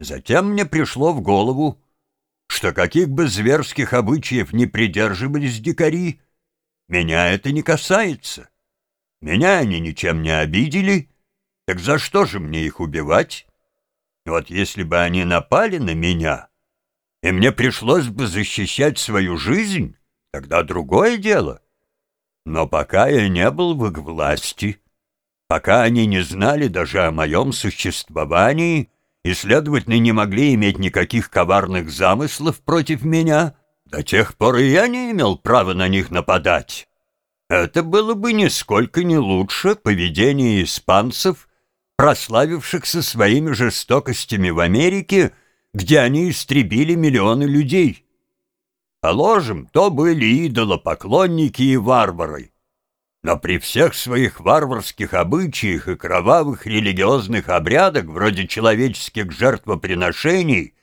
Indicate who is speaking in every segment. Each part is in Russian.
Speaker 1: Затем мне пришло в голову, что каких бы зверских обычаев не придерживались дикари, меня это не касается. Меня они ничем не обидели, так за что же мне их убивать? Вот если бы они напали на меня, и мне пришлось бы защищать свою жизнь, тогда другое дело. Но пока я не был в их власти, пока они не знали даже о моем существовании и, следовательно, не могли иметь никаких коварных замыслов против меня, до тех пор и я не имел права на них нападать. Это было бы нисколько не лучше поведения испанцев, прославившихся своими жестокостями в Америке, где они истребили миллионы людей. Положим, то были идолопоклонники и варвары. Но при всех своих варварских обычаях и кровавых религиозных обрядах, вроде человеческих жертвоприношений,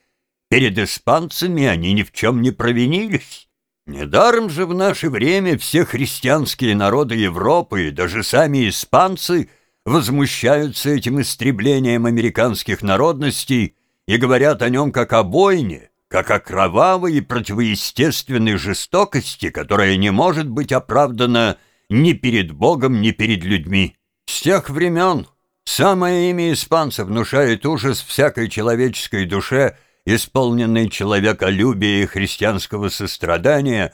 Speaker 1: перед испанцами они ни в чем не провинились. Недаром же в наше время все христианские народы Европы и даже сами испанцы возмущаются этим истреблением американских народностей и говорят о нем как о бойне, как о кровавой и противоестественной жестокости, которая не может быть оправдана ни перед Богом, ни перед людьми. С тех времен самое имя испанца внушает ужас всякой человеческой душе, исполненной человеколюбия и христианского сострадания,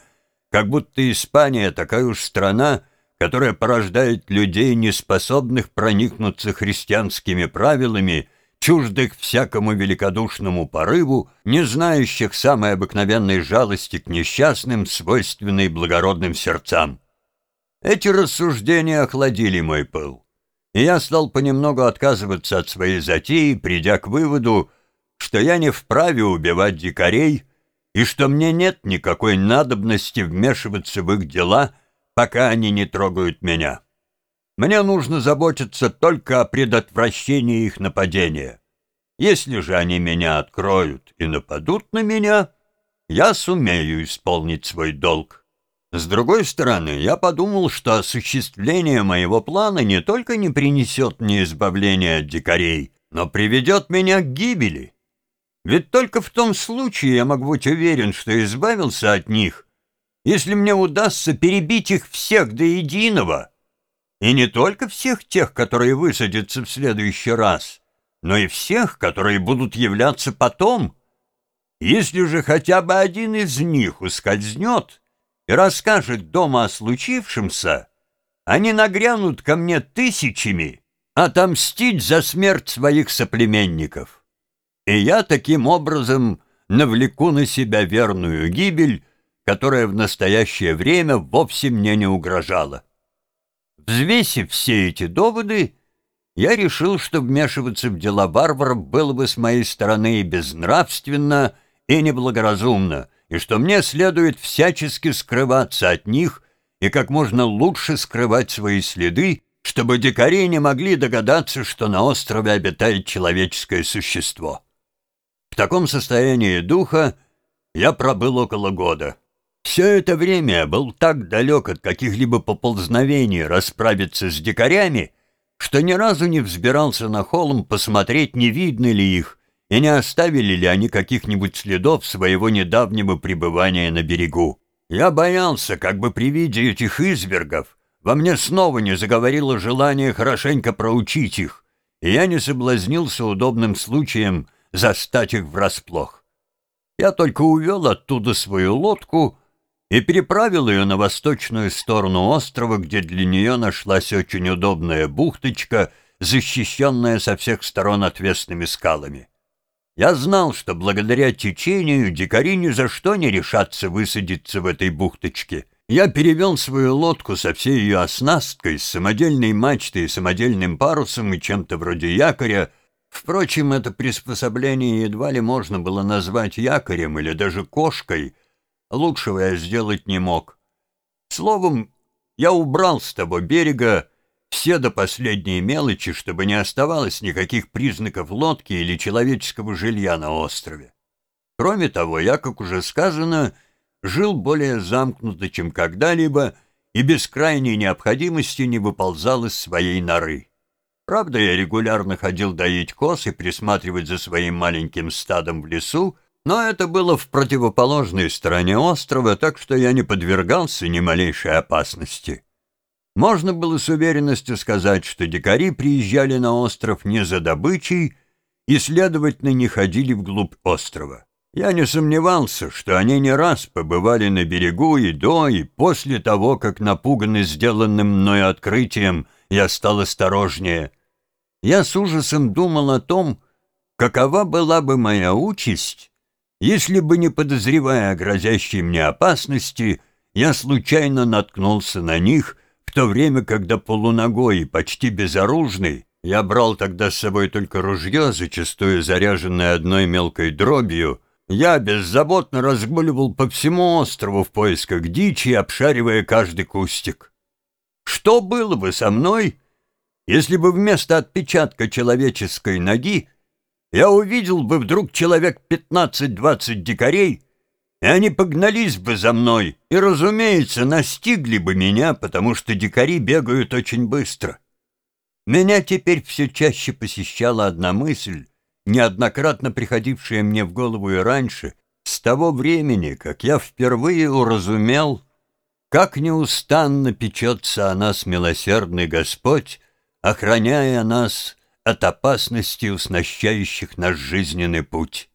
Speaker 1: как будто Испания такая уж страна, которая порождает людей, неспособных проникнуться христианскими правилами, чуждых всякому великодушному порыву, не знающих самой обыкновенной жалости к несчастным, свойственной благородным сердцам. Эти рассуждения охладили мой пыл, и я стал понемногу отказываться от своей затеи, придя к выводу, что я не вправе убивать дикарей и что мне нет никакой надобности вмешиваться в их дела, пока они не трогают меня. Мне нужно заботиться только о предотвращении их нападения. Если же они меня откроют и нападут на меня, я сумею исполнить свой долг. С другой стороны, я подумал, что осуществление моего плана не только не принесет мне избавления от дикарей, но приведет меня к гибели. Ведь только в том случае я могу быть уверен, что избавился от них, если мне удастся перебить их всех до единого. И не только всех тех, которые высадятся в следующий раз, но и всех, которые будут являться потом. Если же хотя бы один из них ускользнет, и расскажет дома о случившемся, они нагрянут ко мне тысячами отомстить за смерть своих соплеменников. И я таким образом навлеку на себя верную гибель, которая в настоящее время вовсе мне не угрожала. Взвесив все эти доводы, я решил, что вмешиваться в дела варваров было бы с моей стороны и безнравственно, и неблагоразумно — и что мне следует всячески скрываться от них и как можно лучше скрывать свои следы, чтобы дикари не могли догадаться, что на острове обитает человеческое существо. В таком состоянии духа я пробыл около года. Все это время я был так далек от каких-либо поползновений расправиться с дикарями, что ни разу не взбирался на холм посмотреть, не видно ли их, и не оставили ли они каких-нибудь следов своего недавнего пребывания на берегу. Я боялся, как бы при виде этих извергов во мне снова не заговорило желание хорошенько проучить их, и я не соблазнился удобным случаем застать их врасплох. Я только увел оттуда свою лодку и переправил ее на восточную сторону острова, где для нее нашлась очень удобная бухточка, защищенная со всех сторон отвесными скалами. Я знал, что благодаря течению дикари ни за что не решатся высадиться в этой бухточке. Я перевел свою лодку со всей ее оснасткой, с самодельной мачтой самодельным парусом и чем-то вроде якоря. Впрочем, это приспособление едва ли можно было назвать якорем или даже кошкой. Лучшего я сделать не мог. Словом, я убрал с того берега все до последней мелочи, чтобы не оставалось никаких признаков лодки или человеческого жилья на острове. Кроме того, я, как уже сказано, жил более замкнуто, чем когда-либо, и без крайней необходимости не выползал из своей норы. Правда, я регулярно ходил доить коз и присматривать за своим маленьким стадом в лесу, но это было в противоположной стороне острова, так что я не подвергался ни малейшей опасности. Можно было с уверенностью сказать, что дикари приезжали на остров не за добычей и, следовательно, не ходили вглубь острова. Я не сомневался, что они не раз побывали на берегу и до, и после того, как, напуганный сделанным мною открытием, я стал осторожнее. Я с ужасом думал о том, какова была бы моя участь, если бы, не подозревая о грозящей мне опасности, я случайно наткнулся на них, то время, когда полуногой и почти безоружный, я брал тогда с собой только ружье, зачастую заряженное одной мелкой дробью, я беззаботно разгуливал по всему острову в поисках дичи, обшаривая каждый кустик. Что было бы со мной, если бы вместо отпечатка человеческой ноги я увидел бы вдруг человек 15-20 дикарей, и они погнались бы за мной и, разумеется, настигли бы меня, потому что дикари бегают очень быстро. Меня теперь все чаще посещала одна мысль, неоднократно приходившее мне в голову и раньше, с того времени, как я впервые уразумел, как неустанно печется о нас милосердный Господь, охраняя нас от опасностей, уснащающих наш жизненный путь.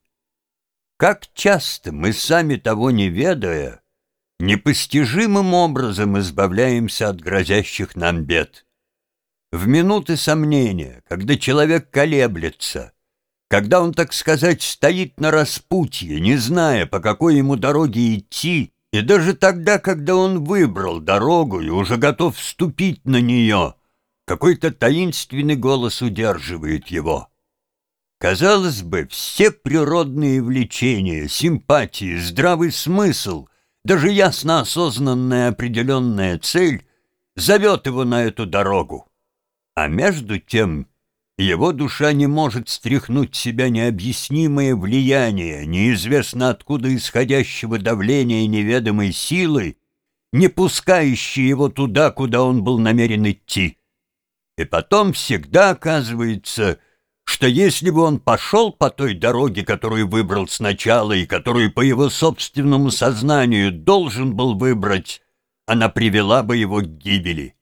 Speaker 1: Как часто мы, сами того не ведая, непостижимым образом избавляемся от грозящих нам бед. В минуты сомнения, когда человек колеблется — когда он, так сказать, стоит на распутье, не зная, по какой ему дороге идти, и даже тогда, когда он выбрал дорогу и уже готов вступить на нее, какой-то таинственный голос удерживает его. Казалось бы, все природные влечения, симпатии, здравый смысл, даже ясно осознанная определенная цель зовет его на эту дорогу. А между тем его душа не может стряхнуть себя необъяснимое влияние, неизвестно откуда исходящего давления неведомой силы, не пускающей его туда, куда он был намерен идти. И потом всегда оказывается, что если бы он пошел по той дороге, которую выбрал сначала и которую по его собственному сознанию должен был выбрать, она привела бы его к гибели.